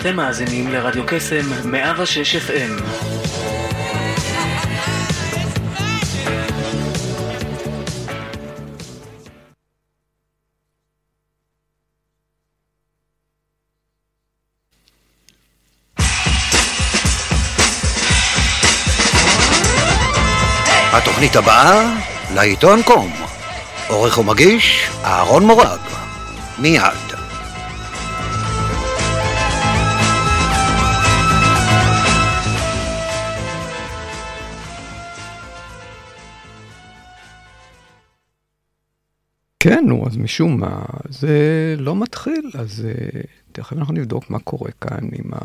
אתם מאזינים לרדיו קסם 106 FM. התוכנית הבאה, לעיתון קום. עורך ומגיש, אהרון מורג. מיד. כן, נו, אז משום מה, זה לא מתחיל, אז uh, תכף אנחנו נבדוק מה קורה כאן עם ה...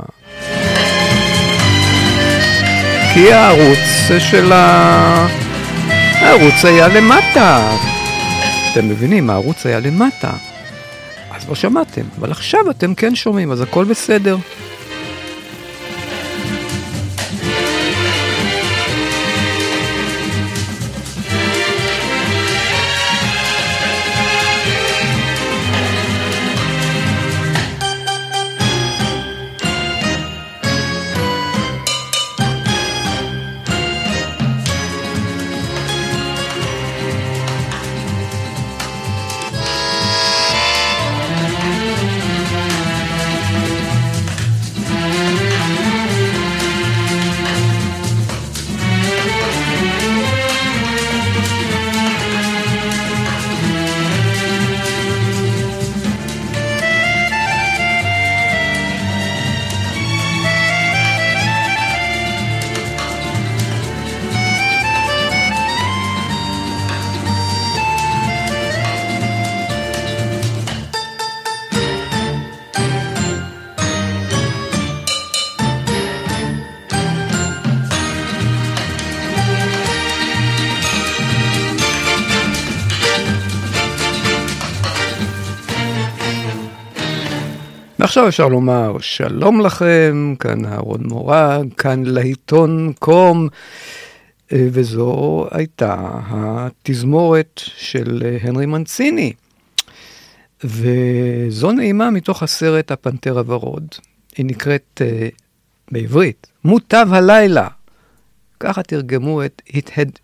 כי הערוץ של ה... הערוץ היה למטה. אתם מבינים, הערוץ היה למטה. אז לא שמעתם, אבל עכשיו אתם כן שומעים, אז הכל בסדר. ועכשיו אפשר לומר שלום לכם, כאן אהרון מורג, כאן לעיתון קום, אה, וזו הייתה התזמורת של אה, הנרי מנציני. וזו נעימה מתוך הסרט הפנתר הוורוד. היא נקראת uh, בעברית, מוטב הלילה. ככה תרגמו את It had,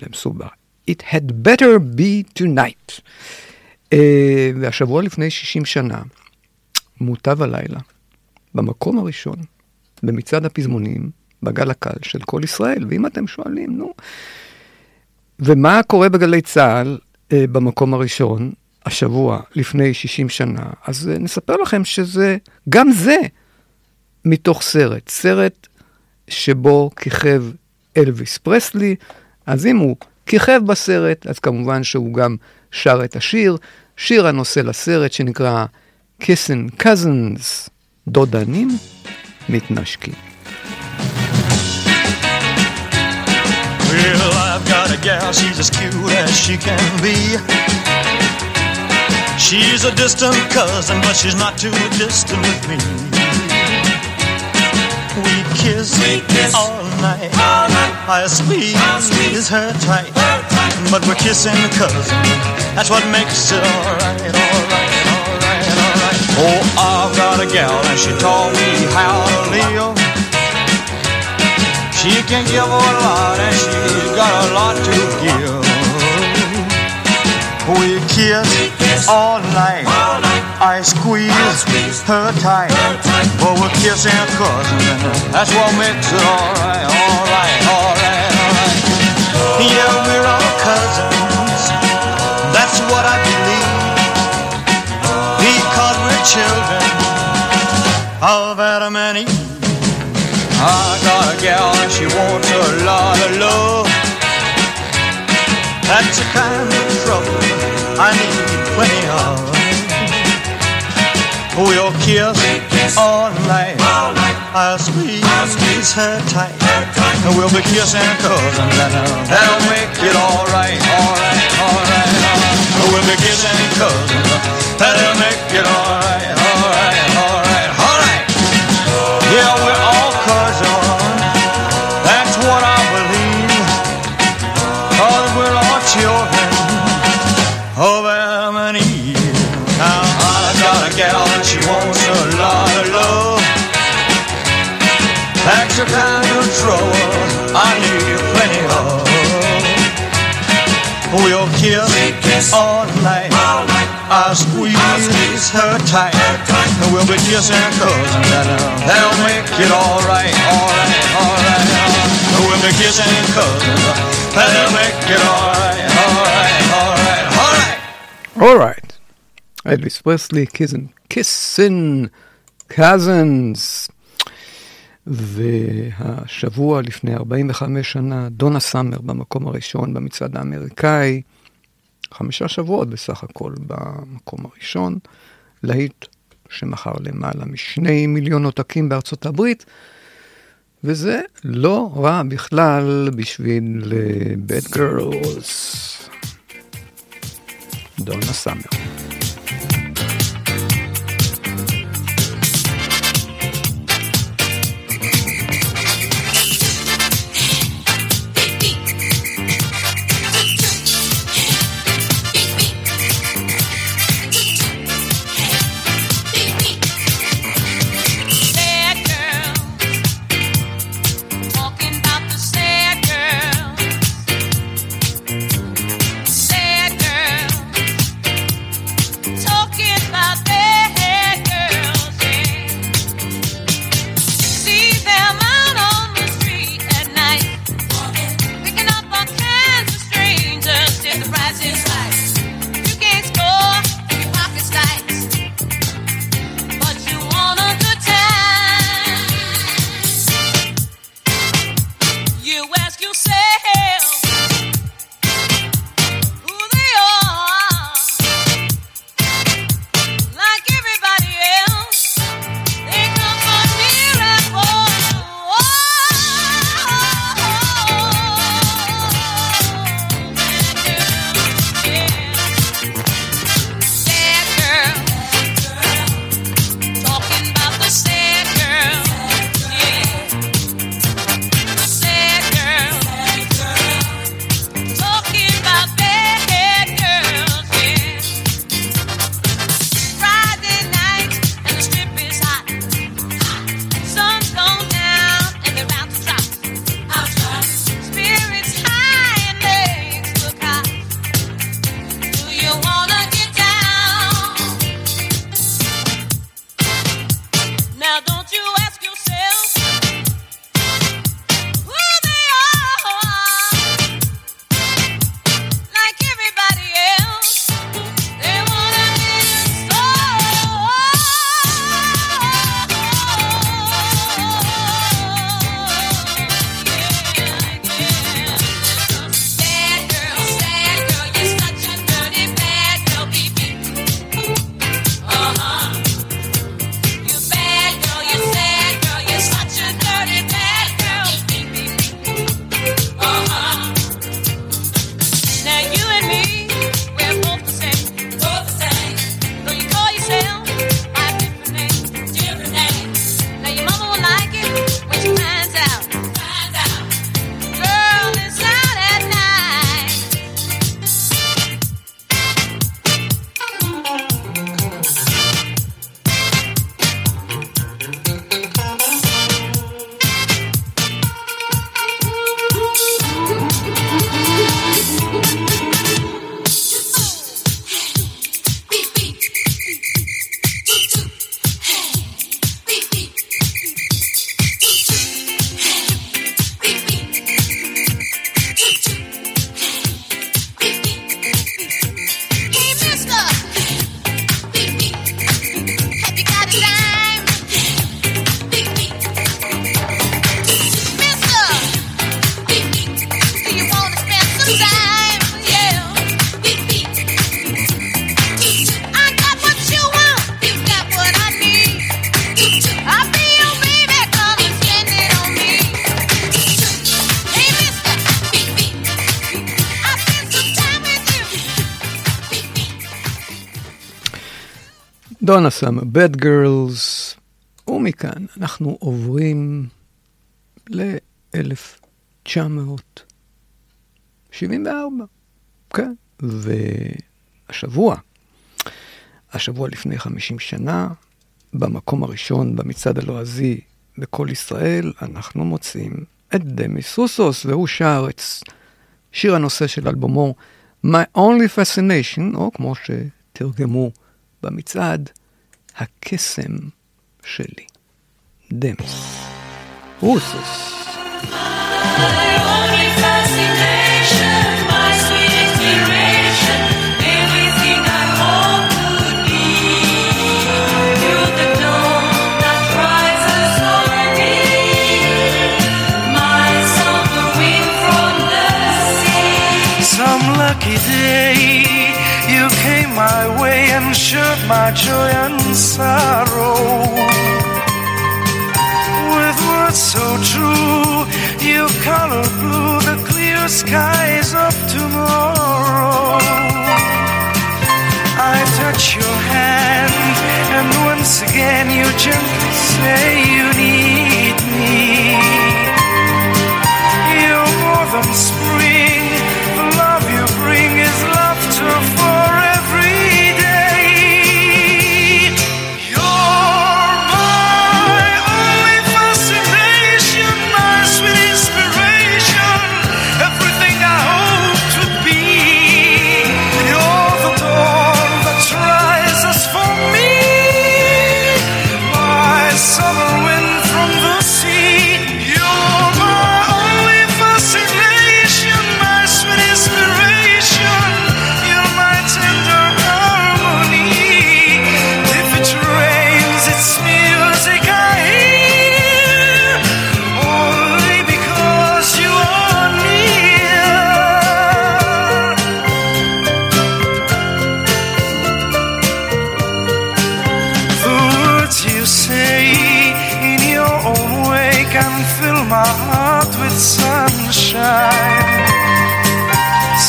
זה מסובך, It had better be tonight. Uh, והשבוע לפני 60 שנה, מוטב הלילה, במקום הראשון, במצעד הפזמונים, בגל הקל של כל ישראל. ואם אתם שואלים, נו, ומה קורה בגלי צה"ל אה, במקום הראשון, השבוע, לפני 60 שנה, אז אה, נספר לכם שזה, גם זה, מתוך סרט. סרט שבו כיכב אלוויס פרסלי, אז אם הוא כיכב בסרט, אז כמובן שהוא גם שר את השיר, שיר הנושא לסרט שנקרא kissing cousins, דודנים מתנשקים. Well, I've got a gal, she's as cute as she can be. She's a distant cousin, but she's not too distant with me. We kiss, we kiss all, night. all night. I squeeze her tight. her tight, but we're kissing cousin. That's what makes it alright, alright. Oh, I've got a gal and she taught me how to live. She can give a lot and she's got a lot to give. We kiss all night. I squeeze her tight. But we're kissing cousin. That's what makes it alright, alright, alright, alright. Yeah, we're all cousins. That's what I believe children of Adam and Eve. I got a gal and she wants a lot of love. That's the kind of trouble I need plenty of. We'll kiss all night. I'll squeeze her tight. And we'll be kissing cousins and that'll make it alright, alright, alright, alright. We'll be kissing cousins. That'll make all right, all right, all right, all right. Yeah, we're all. That's what I we're all children of Now I got a gal she wants a lot of love. That's the kind of trouble I need plenty of. We'll kiss. All night. I'll squeeze, I'll squeeze her tight, and we'll be kissing cousins cousin. That'll make it alright, alright, alright. We'll be kissing cousins cousin. That'll make it alright, alright, alright, alright. Alright. אלוויס פרסלי, קיזן, קיסן, קאזנס. והשבוע לפני 45 שנה, דונה סאמר במקום הראשון במצעד האמריקאי. חמישה שבועות בסך הכל במקום הראשון, להיט שמכר למעלה משני מיליון עותקים בארצות הברית, וזה לא רע בכלל בשביל אה, Bad גרלס. דונה סאמר. Some Bad Girls, ומכאן אנחנו עוברים ל-1974, כן, והשבוע, השבוע לפני 50 שנה, במקום הראשון במצעד הלועזי בכל ישראל, אנחנו מוצאים את דמיס רוסוס, והוא שר את שיר הנושא של אלבומו My Only Fascination, או כמו שתרגמו במצעד, הקסם שלי. דמס. רוסוס. My only fascination,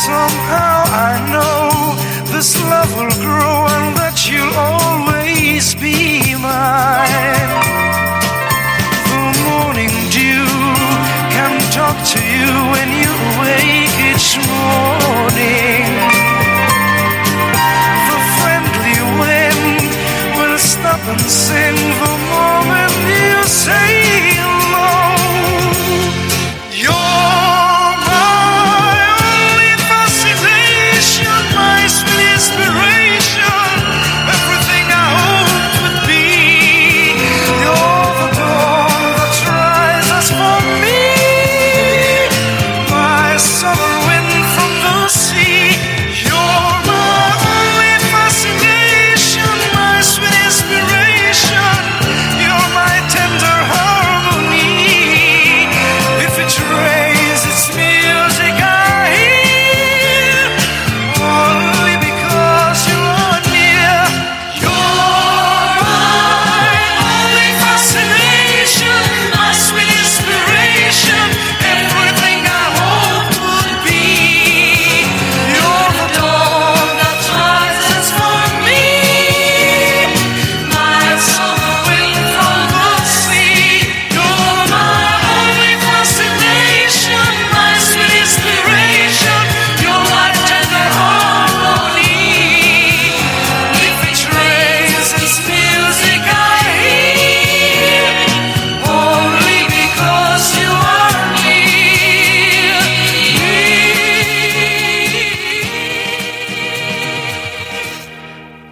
Somehow I know this love will grow and that you'll always be mine. The morning dew can talk to you when you wake each morning. The friendly wind will stop and sing the moment you say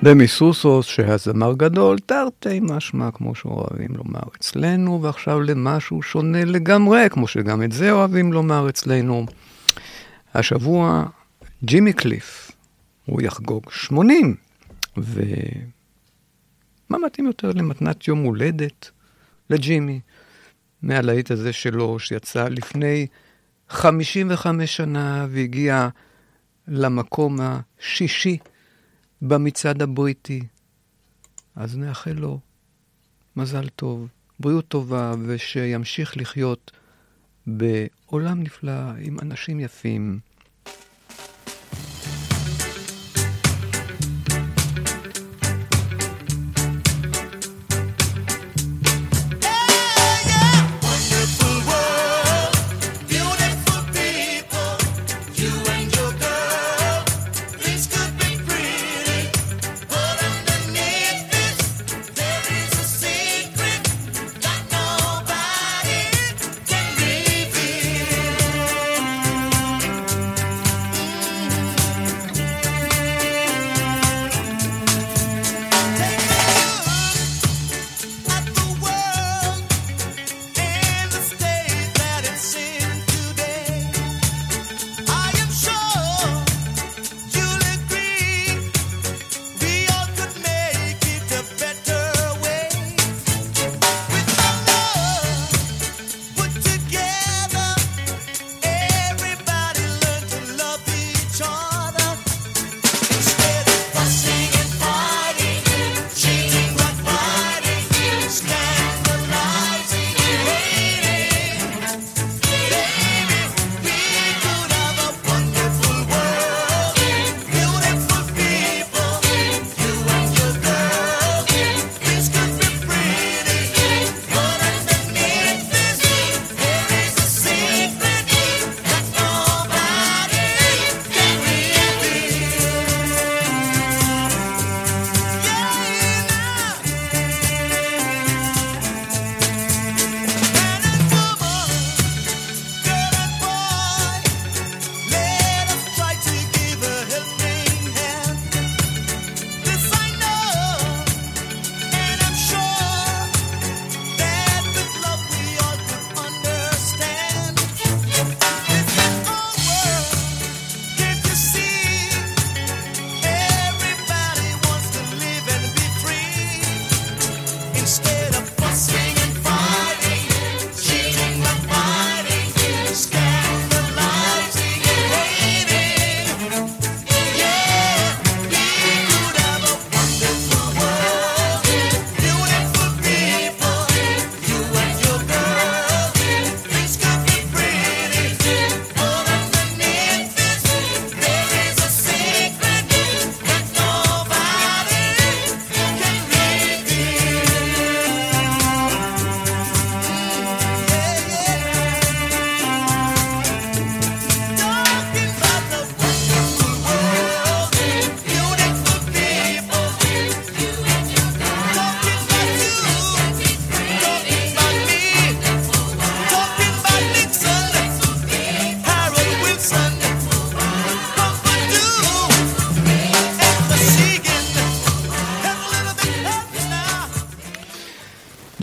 דמי סוסוס, שהיה זמר גדול, תרתי משמע, כמו שאוהבים לומר אצלנו, ועכשיו למשהו שונה לגמרי, כמו שגם את זה אוהבים לומר אצלנו. השבוע, ג'ימי קליף, הוא יחגוג 80, ומה מתאים יותר למתנת יום הולדת לג'ימי, מהלהיט הזה שלו, שיצא לפני 55 שנה והגיע למקום השישי במצעד הבריטי. אז נאחל לו מזל טוב, בריאות טובה, ושימשיך לחיות בעולם נפלא עם אנשים יפים.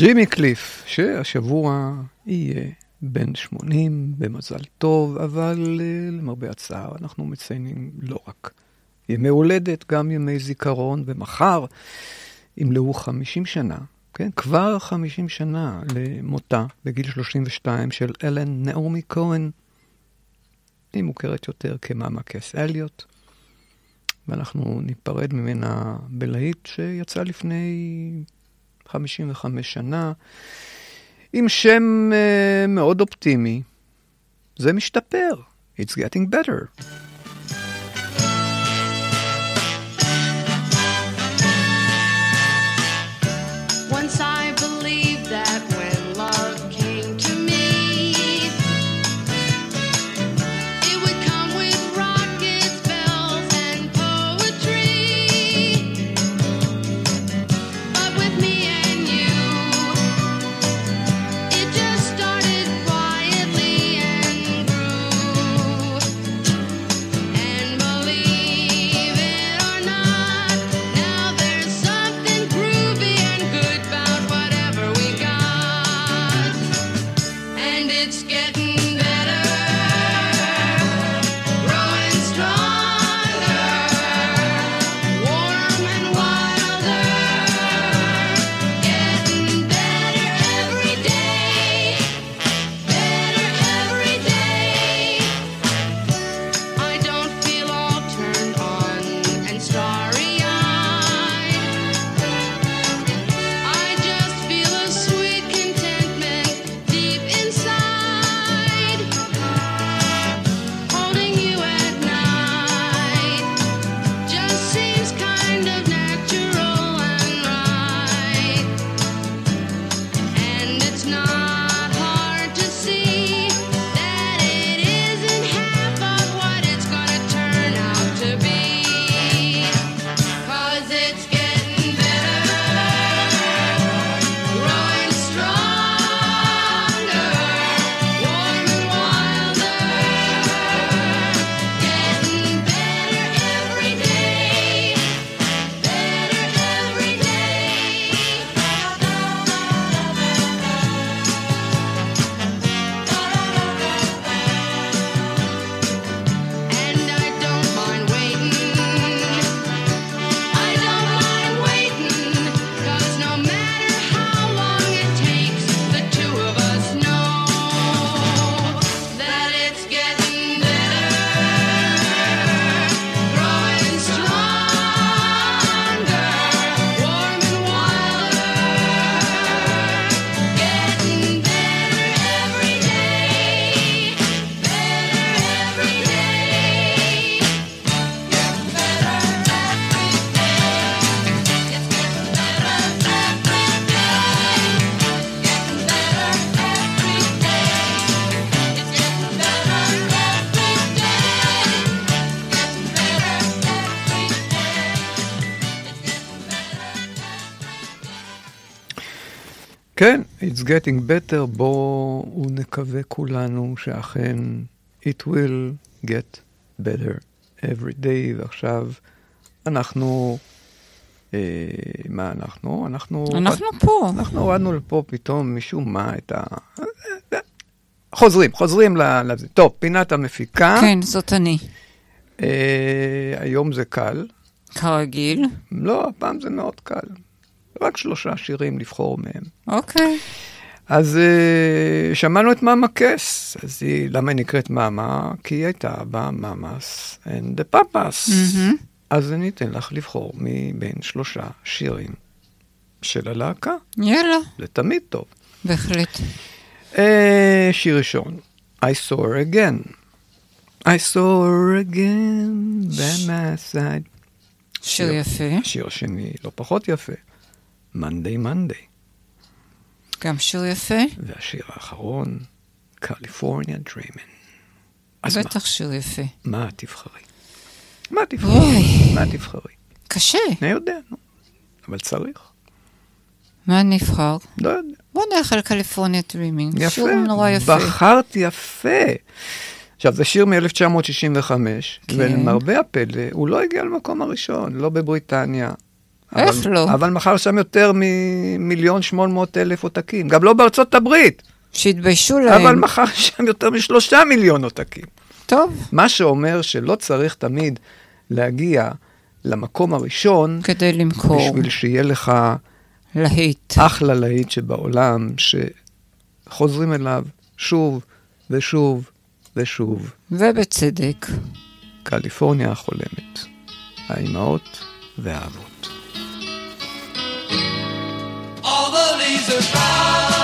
ג'ימי קליף, שהשבוע יהיה בן 80 במזל טוב, אבל אה, למרבה הצער אנחנו מציינים לא רק ימי הולדת, גם ימי זיכרון, ומחר ימלאו 50 שנה, כן, כבר 50 שנה למותה בגיל 32 של אלן נעמי כהן, היא מוכרת יותר כמאמה קס אליוט, ואנחנו ניפרד ממנה בלהיט שיצא לפני 55 שנה, עם שם uh, מאוד אופטימי. זה משתפר. It's getting better. It's getting better, בואו נקווה כולנו שאכן it will get better every day, ועכשיו אנחנו, אה, מה אנחנו? אנחנו... אנחנו פה. אנחנו הורדנו לפה פתאום משום מה את ה... חוזרים, חוזרים לזה. טוב, פינת המפיקה. כן, זאת אני. אה, היום זה קל. כרגיל. לא, הפעם זה מאוד קל. רק שלושה שירים לבחור מהם. אוקיי. אז uh, שמענו את מאמה קס, אז היא, למה היא נקראת מאמה? כי היא הייתה במאמאס and the papas. מהמם. אז אני אתן לך לבחור מבין שלושה שירים של הלהקה. יאללה, זה תמיד טוב. בהחלט. Uh, שיר ראשון, I saw her again. I saw her again by my side. שיר יפה. שיר שני, לא פחות יפה, Monday Monday. גם שיר יפה. והשיר האחרון, California Dreamin'. אז מה? בטח שיר יפה. מה תבחרי? מה תבחרי? מה תבחרי? קשה. אני יודע, נו. אבל צריך. מה נבחר? לא יודע. בוא נלך על קליפורניה דרימינג. יפה. שיר נורא יפה. בחרת יפה. עכשיו, זה שיר מ-1965, כן. ולמרבה הפלא, הוא לא הגיע למקום הראשון, לא בבריטניה, איך אבל, לא? אבל מכר שם יותר ממיליון שמונה מאות אלף עותקים. גם לא בארצות הברית, שהתביישו להם. אבל מכר שם יותר משלושה מיליון עותקים. טוב, מה שאומר שלא צריך תמיד להגיע למקום הראשון, כדי למכור, בשביל שיהיה לך להיט. אחלה להיט שבעולם, שחוזרים אליו שוב ושוב ושוב. ובצדק. קליפורניה החולמת. האימהות והאבות. All the leaves are brown.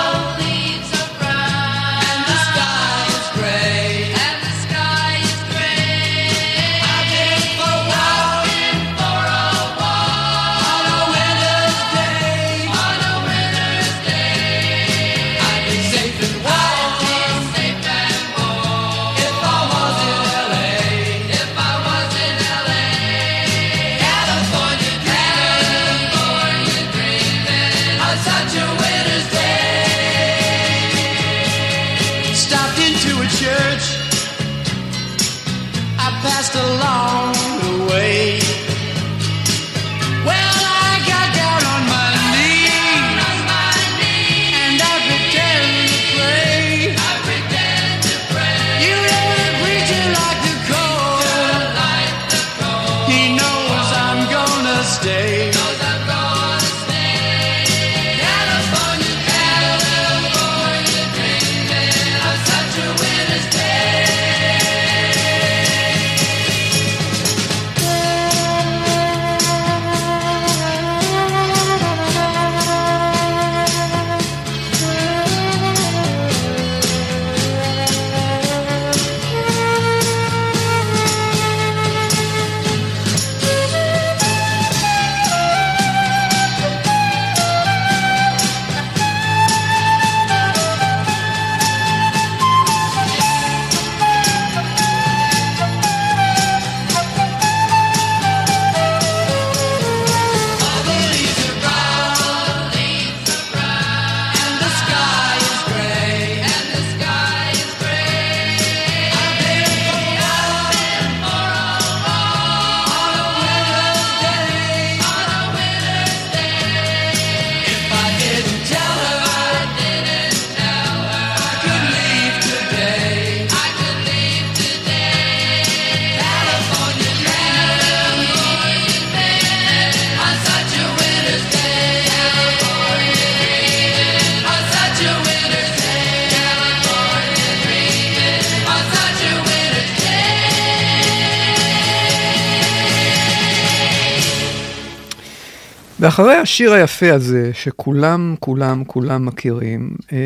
ואחרי השיר היפה הזה, שכולם, כולם, כולם מכירים, אה,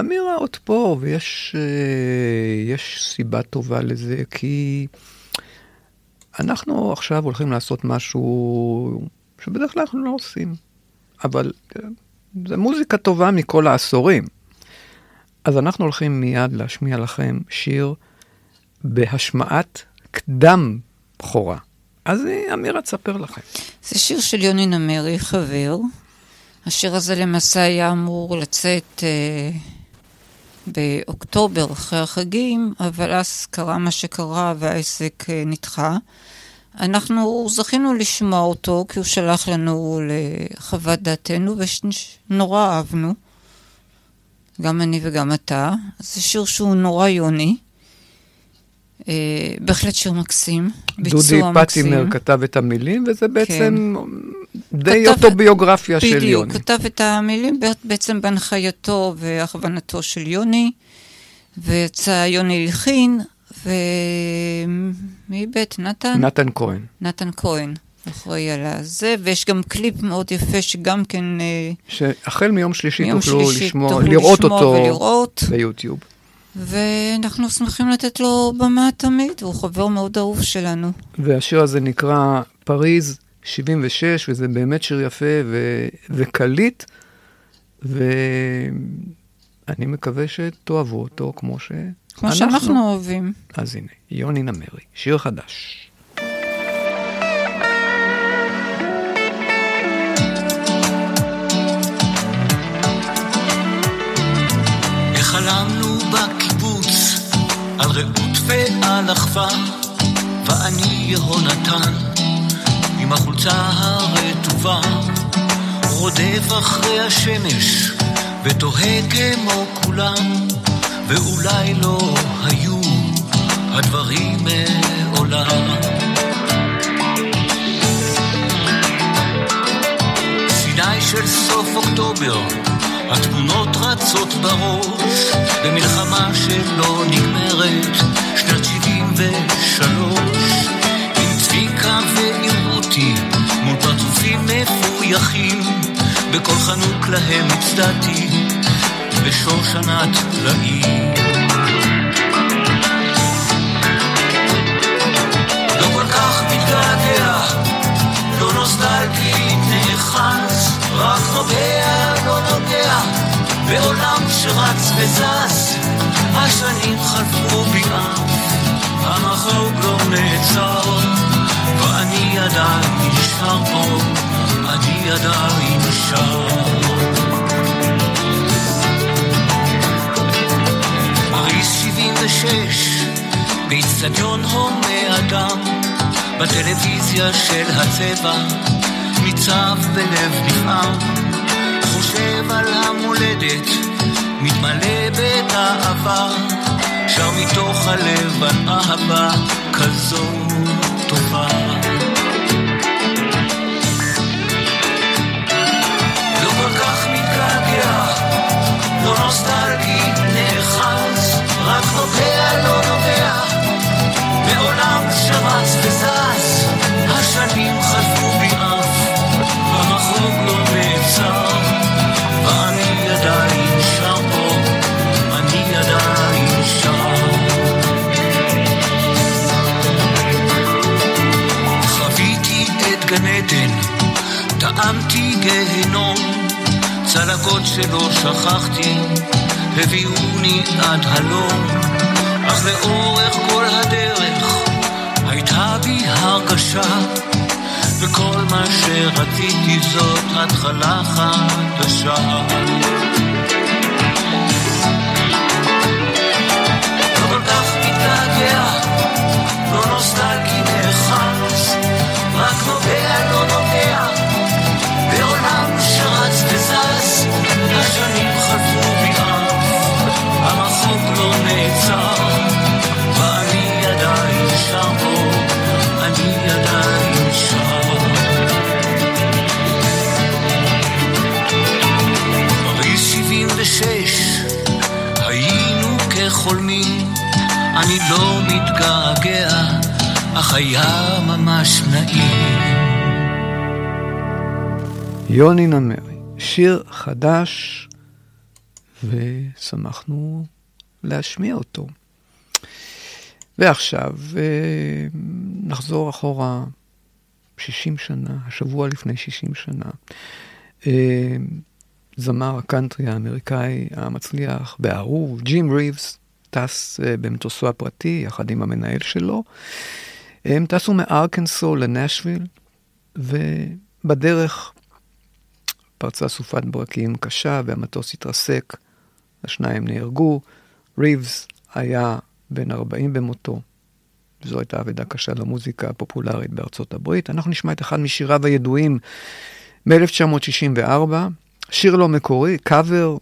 אמירה עוד פה, ויש אה, סיבה טובה לזה, כי אנחנו עכשיו הולכים לעשות משהו שבדרך כלל אנחנו לא עושים, אבל אה, זה מוזיקה טובה מכל העשורים. אז אנחנו הולכים מיד להשמיע לכם שיר בהשמעת קדם בכורה. אז אמירה תספר לכם. זה שיר של יוני נמרי, חבר. השיר הזה למעשה היה אמור לצאת אה, באוקטובר אחרי החגים, אבל אז קרה מה שקרה והעסק אה, נדחה. אנחנו זכינו לשמוע אותו כי הוא שלח לנו לחוות דעתנו ונורא אהבנו, גם אני וגם אתה. זה שיר שהוא נורא יוני. אה, בהחלט שיר מקסים, דודי ביצוע מקסים. פטימר כתב את המילים, וזה בעצם די כתב- אוטוביוגרפיה של בדיוק, יוני. כתב את המילים בעצם בהנחייתו והכוונתו של יוני, ויצא יוני הלחין, ומי בית? נתן? נתן כהן. נתן כהן אחראי על הזה, ויש גם קליפ מאוד יפה שגם כן אה, שהחל מיום שלישי מיום תוכלו שלישי לשמוע, תוכלו לראות לשמוע אותו ולראות. ביוטיוב. ואנחנו שמחים לתת לו במה תמיד, הוא חבר מאוד אהוב שלנו. והשיר הזה נקרא פריז 76, וזה באמת שיר יפה ו... וקליט, ואני מקווה שתאהבו אותו כמו ש... כמו שאנחנו אוהבים. אז הנה, יוני נמרי, שיר חדש. חלמנו על רעות ועל אחווה, ואני יהונתן, עם החולצה הרטובה, רודף אחרי השמש, ותוהה כמו כולם, ואולי לא היו הדברים מעולם. סיני של סוף אוקטובר, התמונות רצות בראש, במלחמה שלא נגמרת, שנת 73, עם צביקה ועם רותי, מול פרצופים מפויחים, בכל חנוק להם הצדעתי, בשושנת טלאים. לא כל כך מתגעגע, לא נוסטלגי נאחז, רק נוגע, לא נוגע, בעולם שרץ וזז, השנים חלפו ביעף, המחוג לא נעצר, ואני עדיין נשאר פה, אני עדיין שר. פריז 76, באיצטדיון הומה אדם, בטלוויזיה של הצבע, ניצב בלב נפעם, חושב על המולדת, מתמלא בגאווה, שר מתוך הלב על אהבה כזו טובה. לא כל לא נאחז, רק נוגע, לא נוגע, בעולם שרץ וזז, שלא שכחתי, הביאוני עד הלום, אך לאורך כל הדרך הייתה בי הרגשה, וכל מה שרציתי זאת התחלה חדשה. לא כל כך לא רק השנים חלפו ביעף, המחוג לא נעצר, ואני עדיין שר פה, אני עדיין שר. פריז 76, היינו כחולמים, אני לא מתגעגע, אך היה ממש נעים. יוני נמרי, שיר חדש, ושמחנו להשמיע אותו. ועכשיו אה, נחזור אחורה 60 שנה, השבוע לפני 60 שנה. אה, זמר הקאנטרי האמריקאי המצליח והאהוב, ג'ים ריבס, טס אה, במטוסו הפרטי יחד עם המנהל שלו. הם טסו מארקנסו לנשוויל, ובדרך פרצה סופת ברקים קשה והמטוס התרסק, השניים נהרגו. ריבס היה בן 40 במותו. זו הייתה אבדה קשה למוזיקה הפופולרית בארצות הברית. אנחנו נשמע את אחד משיריו הידועים מ-1964, שיר לא מקורי, קאבר,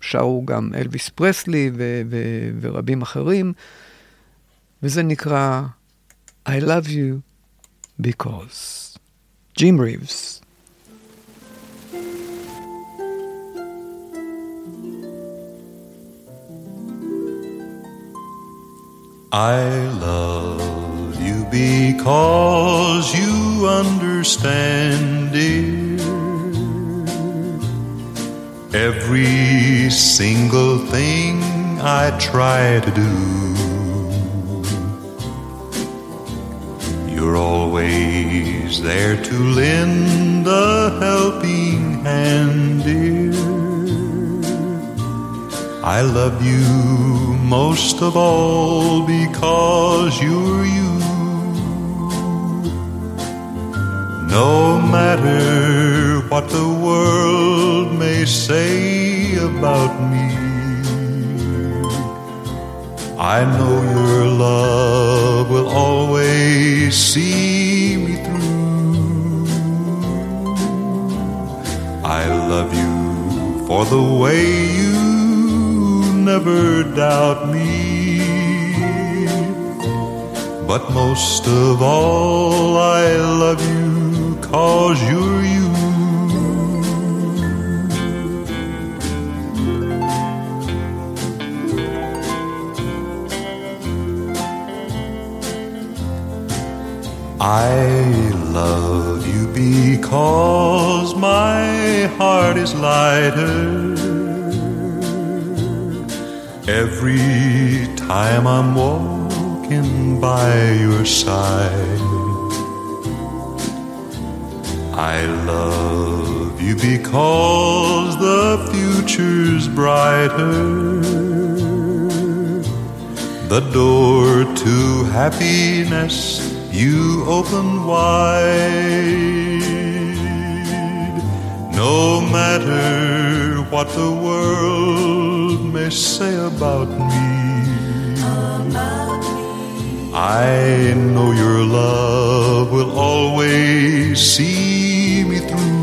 שרו גם אלוויס פרסלי ורבים אחרים, וזה נקרא I love you because. ג'ים ריבס. I love you because you understand, dear. Every single thing I try to do, you're always there to lend a helping hand, dear. I love you most of all because you're you. No matter what the world may say about me, I know your love will always see me through. I love you for the way you never doubt me. But most of all, I love you cause you're you. I love you because my heart is lighter every time I'm walking by your side. I love you because the future's brighter. The door to happiness you open wide. No matter what the world may say about me, I know your love will always see me through.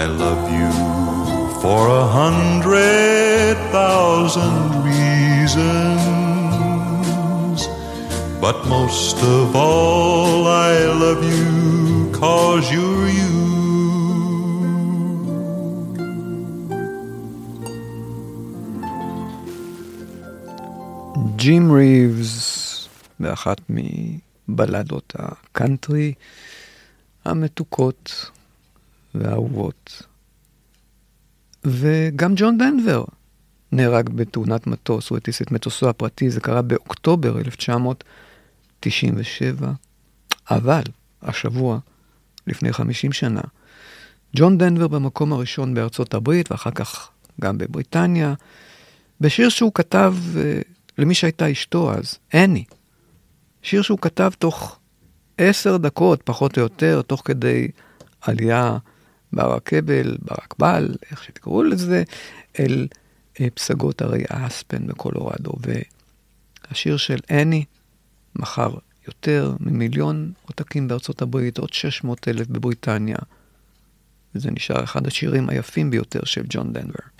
I love you for a hundred thousand reasons. But most of all, I love you cause you're you. ג'ים ריבס, באחת מבלדות הקאנטרי המתוקות והאהובות. וגם ג'ון דנבר נהרג בתאונת מטוס, הוא הטיס את מטוסו הפרטי, זה קרה באוקטובר 1997, אבל השבוע, לפני 50 שנה, ג'ון דנבר במקום הראשון בארצות הברית, ואחר כך גם בבריטניה, בשיר שהוא כתב אה, למי שהייתה אשתו אז, אני. שיר שהוא כתב תוך עשר דקות, פחות או יותר, תוך כדי עלייה בהר הכבל, ברקבל, איך שתקראו לזה, אל אה, פסגות הרי האספן בקולורדו. והשיר של אני מכר יותר ממיליון עותקים בארצות הברית, עוד 600 אלף בבריטניה. וזה נשאר אחד השירים היפים ביותר של ג'ון דנבר.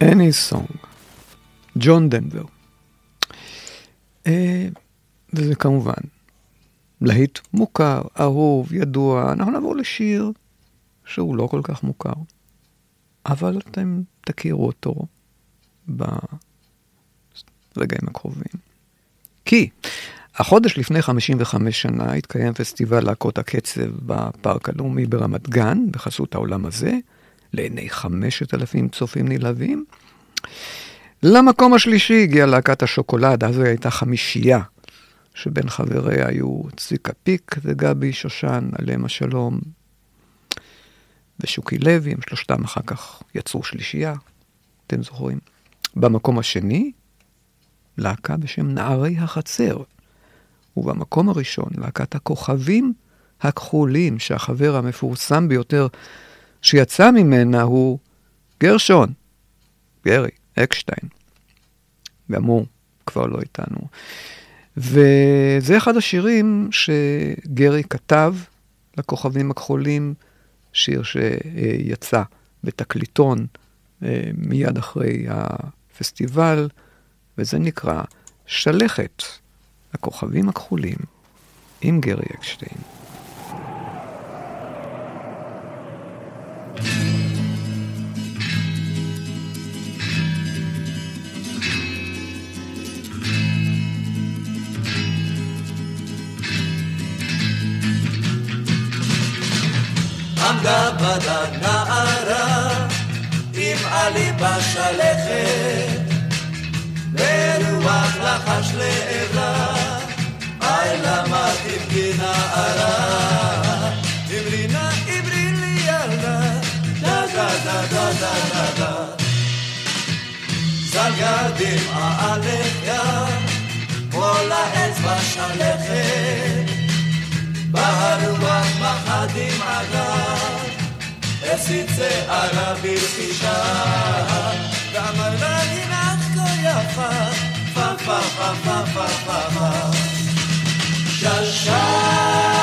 Any Song, ג'ון דנבר. אה, וזה כמובן להיט מוכר, אהוב, ידוע. אנחנו נעבור לשיר שהוא לא כל כך מוכר, אבל אתם תכירו אותו ברגעים הקרובים. כי החודש לפני 55 שנה התקיים פסטיבל להקות הקצב בפארק הלאומי ברמת גן, בחסות העולם הזה, לעיני 5,000 צופים נלהבים. למקום השלישי הגיעה להקת השוקולד, אז היא הייתה חמישייה, שבין חבריה היו צביקה פיק וגבי שושן, עליהם השלום, ושוקי לוי, הם שלושתם אחר כך יצרו שלישייה, אתם זוכרים. במקום השני, להקה בשם נערי החצר, ובמקום הראשון, להקת הכוכבים הכחולים, שהחבר המפורסם ביותר שיצא ממנה הוא גרשון, גרי, אקשטיין. גם הוא כבר לא איתנו. וזה אחד השירים שגרי כתב לכוכבים הכחולים, שיר שיצא בתקליטון אה, מיד אחרי הפסטיבל, וזה נקרא שלכת, הכוכבים הכחולים, עם גרי אקשטיין. עמדה בדד נערה עם עלי בשלכת ורוח לחש לעברה היי למה תבכי נערה אמרי נא da da da da זלגדים האלף יד, כל האצבע שלכת, בהרוח מחדים עליו, הפסיד שערה בלתי שם, ואמרה לי לך כה יפה, פה פה פה פה פה פה פה ששש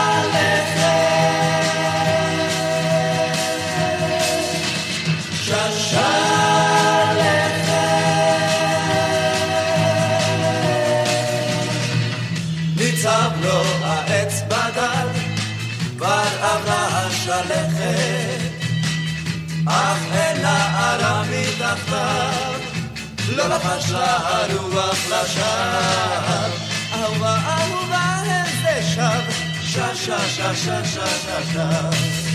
לא לחש לה הרוח לשער. אהובה אהובה הם זה שב, שב שב שב שב שב שב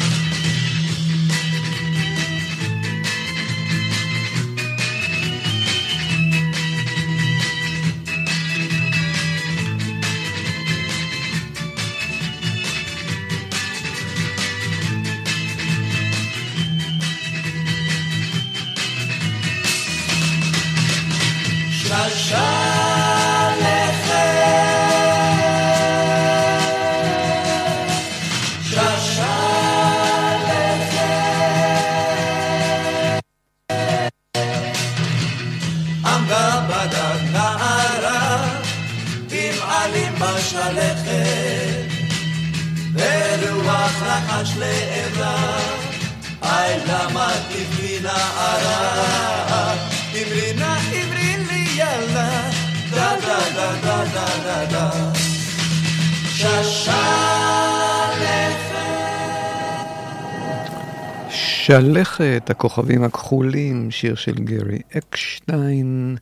שלכת, הכוכבים הכחולים, שיר של גרי אקשטיין.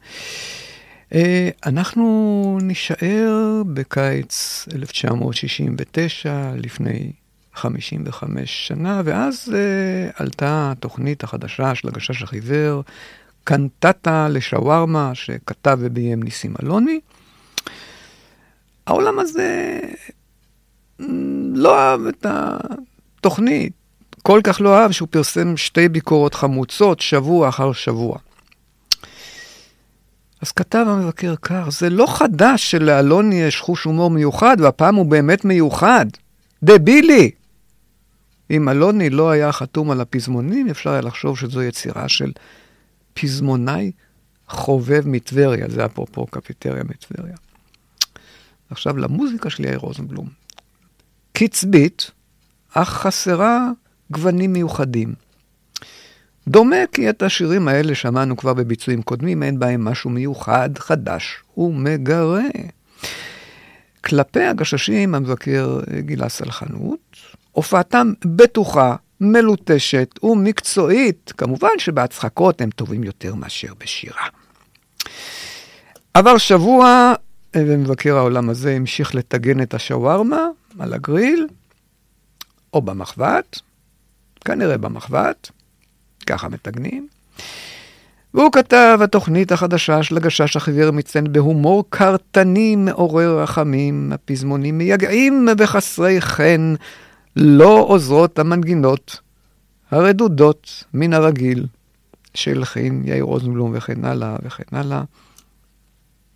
אה, אנחנו נישאר בקיץ 1969, לפני 55 שנה, ואז אה, עלתה התוכנית החדשה של הגשש החיוור, קנטטה לשווארמה, שכתב וביים ניסים אלוני. העולם הזה מ, לא אהב את התוכנית, כל כך לא אהב שהוא פרסם שתי ביקורות חמוצות שבוע אחר שבוע. אז כתב המבקר קר, זה לא חדש שלאלון יש חוש הומור מיוחד, והפעם הוא באמת מיוחד. דבילי! אם אלוני לא היה חתום על הפזמונים, אפשר היה לחשוב שזו יצירה של פזמונאי חובב מטבריה, זה אפרופו קפיטריה מטבריה. עכשיו למוזיקה של יאיר רוזנבלום. קצבית, אך חסרה גוונים מיוחדים. דומה כי את השירים האלה שמענו כבר בביצועים קודמים, אין בהם משהו מיוחד, חדש ומגרה. כלפי הגששים המבקר גילה סלחנות, הופעתם בטוחה, מלוטשת ומקצועית. כמובן שבהצחקות הם טובים יותר מאשר בשירה. עבר שבוע, ומבקר העולם הזה המשיך לטגן את השווארמה על הגריל, או במחבת, כנראה במחבת, ככה מטגנים. והוא כתב, התוכנית החדשה של הגשש החיוור מציינת בהומור קרטני מעורר רחמים, הפזמונים מייגעים וחסרי חן, לא עוזרות המנגינות הרדודות מן הרגיל שהלחין יאיר רוזנבלום וכן הלאה וכן הלאה.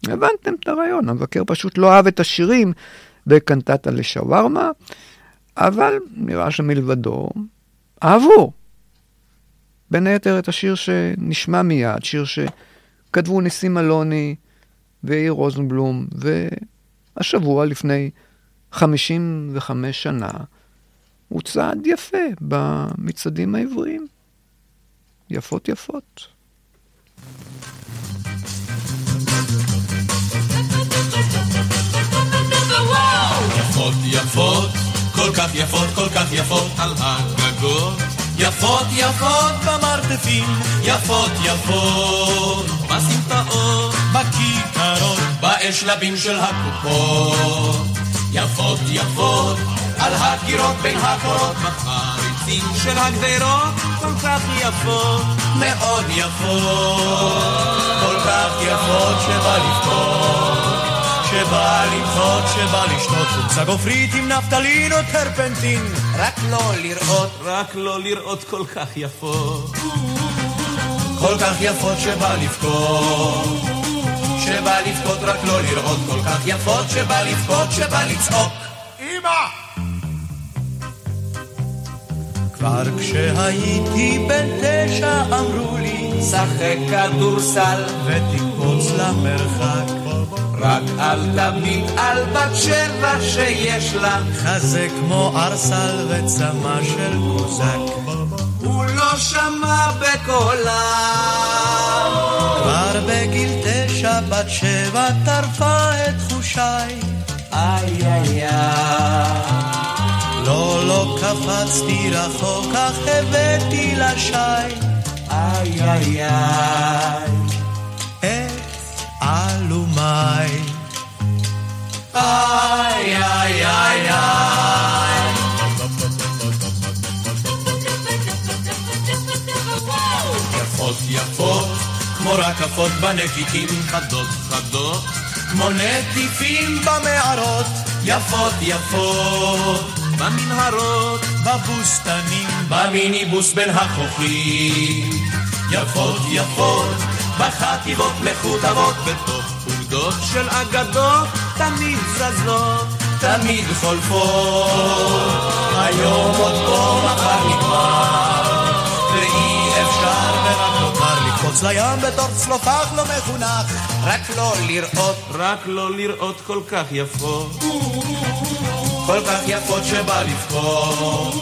הבנתם את הרעיון, המבקר פשוט לא אהב את השירים בקנטטה לשווארמה, אבל נראה שמלבדו אהבו. בין היתר את השיר שנשמע מיד, שיר שכתבו ניסים אלוני ויאיר רוזנבלום, והשבוע לפני 55 שנה הוא צעד יפה במצעדים העבריים. יפות יפות. יפות יפות, כל כך יפות, כל כך יפות על הגגות. יפות יפות במרתפים, יפות יפות בסמטאות, בכיכרות, באשלבים של הקופות. יפות יפות על הקירות בין הקורות, בחריצים של הגדרות, כל כך יפות, מאוד יפות, כל כך יפות שבא לבכות. שבא למחות, שבא לשתות. חולצה גופרית עם נפטלין או טרפנטין רק לא לראות, רק לא לראות כל כך יפות. כל כך יפות שבא לבכות. שבא לבכות רק לא לראות. כל כך יפות שבא לבכות, שבא לצעוק. אמא! כבר כשהייתי בן תשע אמרו לי שחק כדורסל ותקפוץ למרחק רק אל תביט על בת שבע שיש לה. חזה כמו ארסל וצמא של קוזק. הוא לא שמע בקולה. כבר בגיל תשע בת שבע טרפה את חושיי. איי איי איי. לא, לא קפצתי רחוק, אך הבאתי לשי. איי איי איי. את עלומי. איי איי איי איי. יפות יפות, כמו רקפות בנקיקים חדות חדות, כמו נטיפים במערות, יפות יפות. במנהרות, בבוסתנים, במיניבוס בין החוכים. יפות יפות, בחטיבות מכותבות, בתוך פקודות של אגדות, תמיד זזות, תמיד חולפות. היום עוד פה, מחר נגמר, ואי אפשר ורק נותר לקפוץ לים בתור צלופח לא מחונך, רק לא לראות, רק לא לראות כל כך יפות. כל כך יפות שבא לבכות.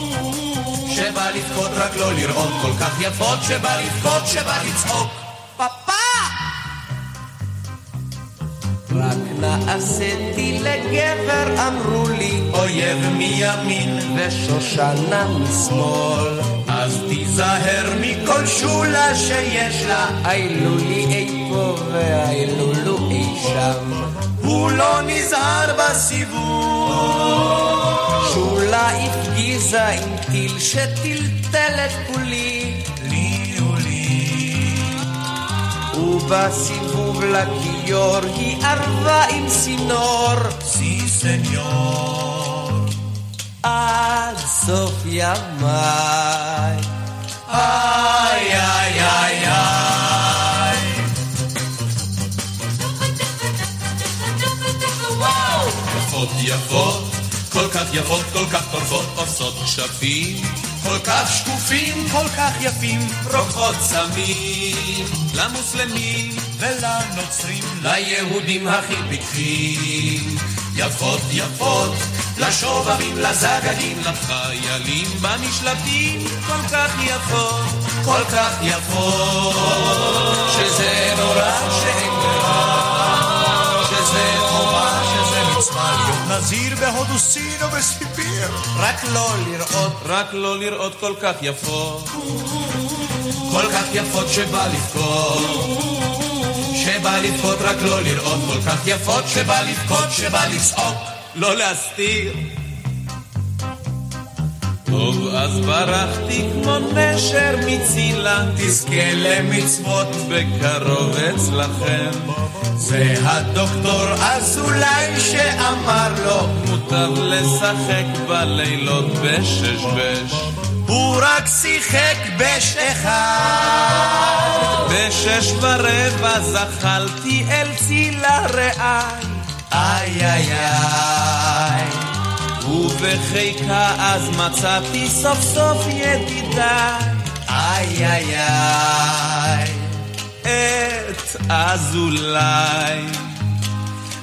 שבא לבכות רק לא לראות. כל כך יפות שבא לבכות שבא לצעוק רק נעשיתי לגבר אמרו לי אויב מימין ושושנה משמאל. אז תיזהר מכל שולה שיש לה איילו לי אי פה ואיילו לו אי שם. הוא לא נזהר בסיבוב. שולה הפגיזה עם טיל שטלטל את כולי. לי ולי ובסיבוב לכיור היא ערבה עם צינור סי סניור עד סוף ימיי איי איי איי איי יפות יפות, כל כך יפות, כל כך טורפות, עושות כשפים, כל כך שקופים, כל כך יפים, רוקחות סמים, למוסלמים ולנוצרים, ליהודים הכי פיקחים, יפות יפות, לשובבים, לזגגים, לחיילים במשלטים, כל כך יפות, כל כך יפות, שזה נורא שאין ברירה, שזה חובה, שזה מצווה. להיות נזיר בהודו סין ובסיביר. רק לא לראות, רק לא לראות כל כך יפות, כל כך יפות שבא לבכות, שבא לבכות רק לא לראות, כל כך יפות שבא לבכות, שבא לצעוק, לא להסתיר. טוב, אז ברחתי כמו נשר מצילה, תזכה למצוות בקרוב אצלכם. זה הדוקטור אזולאי שאמר לו, מוטב לשחק בלילות בשש בש. הוא רק שיחק בש אחד. בשש ורבע זחלתי אל צילה רעי, איי איי איי. ובחיקה אז מצאתי סוף סוף ידידיי, איי איי איי, את אזולאי.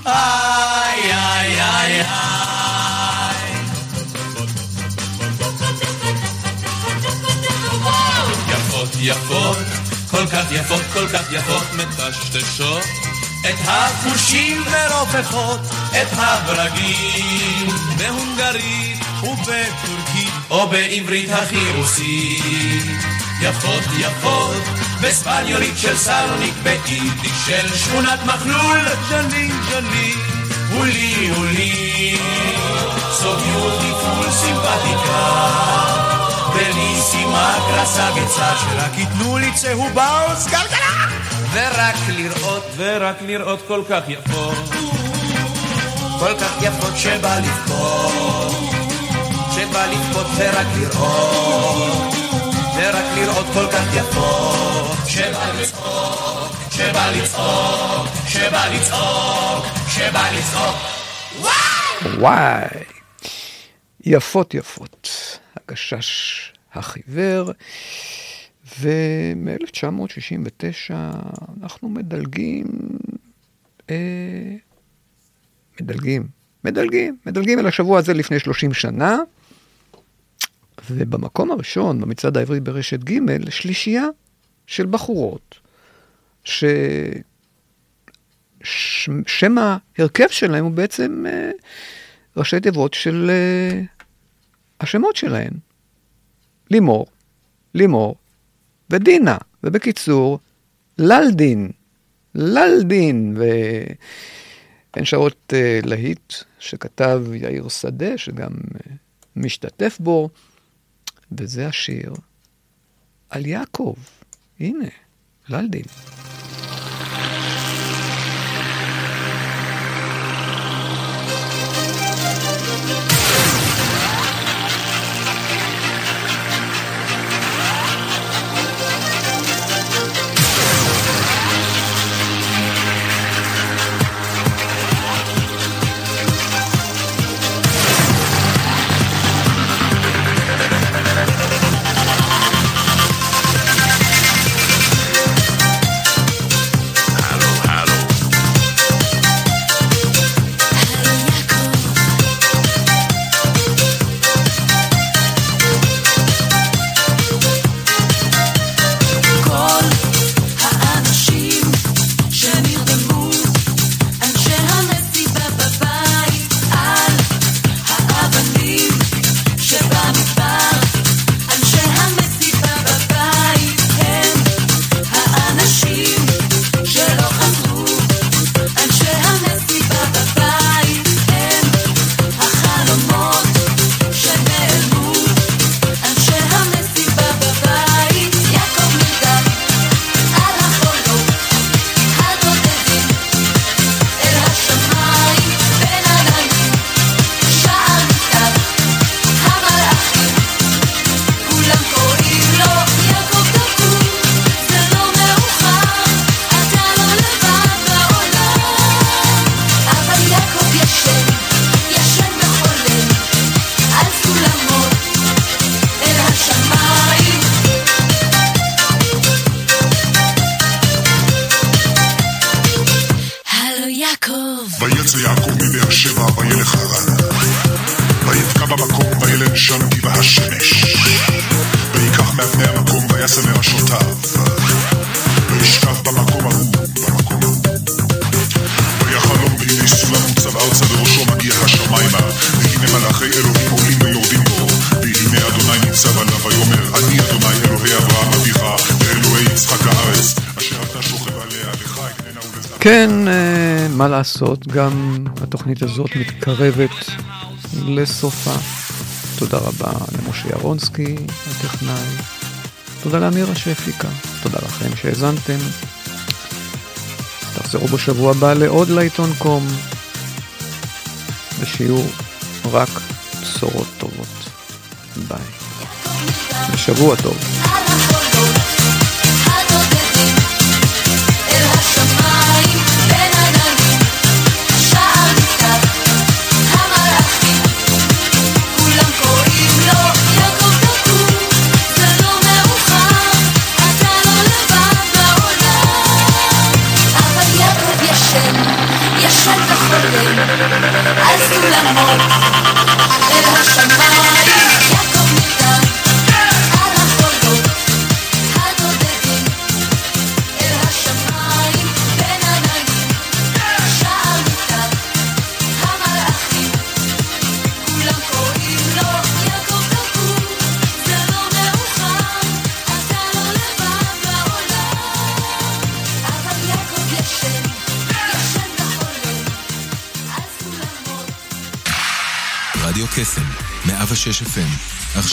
איי איי איי איי. יפות כל כך יפות, כל כך יפות, מטשטשות. את החושים ורופפות את הברגים בהונגרית ובטורקית או בעברית הכי רוסית יפות יפות בספניולית של סלוניק ביידיש של שכונת מחלול ג'לי ג'לי הולי הולי. so beautiful סימפטיקה בליסימה קרסה בצד שרק ייתנו לי צהובאוס גלגלה ורק לראות, ורק לראות כל כך יפות, כל כך יפות שבא לבכות, שבא לבכות ורק לראות, ורק לראות כל כך יפות, שבא לצעוק, שבא לצעוק, שבא לצעוק, שבא לצעוק. וואי, יפות יפות, הגשש החיוור, ומ-1969 אנחנו מדלגים, אה, מדלגים, מדלגים, מדלגים אל השבוע הזה לפני 30 שנה, ובמקום הראשון, במצעד העברי ברשת ג', שלישייה של בחורות, ששם ההרכב שלהם הוא בעצם אה, ראשי תיבות של אה, השמות שלהן. לימור, לימור ודינה, ובקיצור, ללדין, ללדין, ואין שעות uh, להיט שכתב יאיר שדה, שגם uh, משתתף בו, וזה השיר על יעקב. הנה, ללדין. לעשות, גם התוכנית הזאת מתקרבת לסופה. תודה רבה למשה ירונסקי, הטכנאי. תודה לאמירה שהפיקה. תודה לכם שהאזנתם. תחזרו בשבוע הבא לעוד לעיתון קום, ושיהיו רק בשורות טובות. ביי. בשבוע טוב.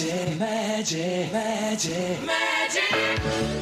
매직 매직 매직 매직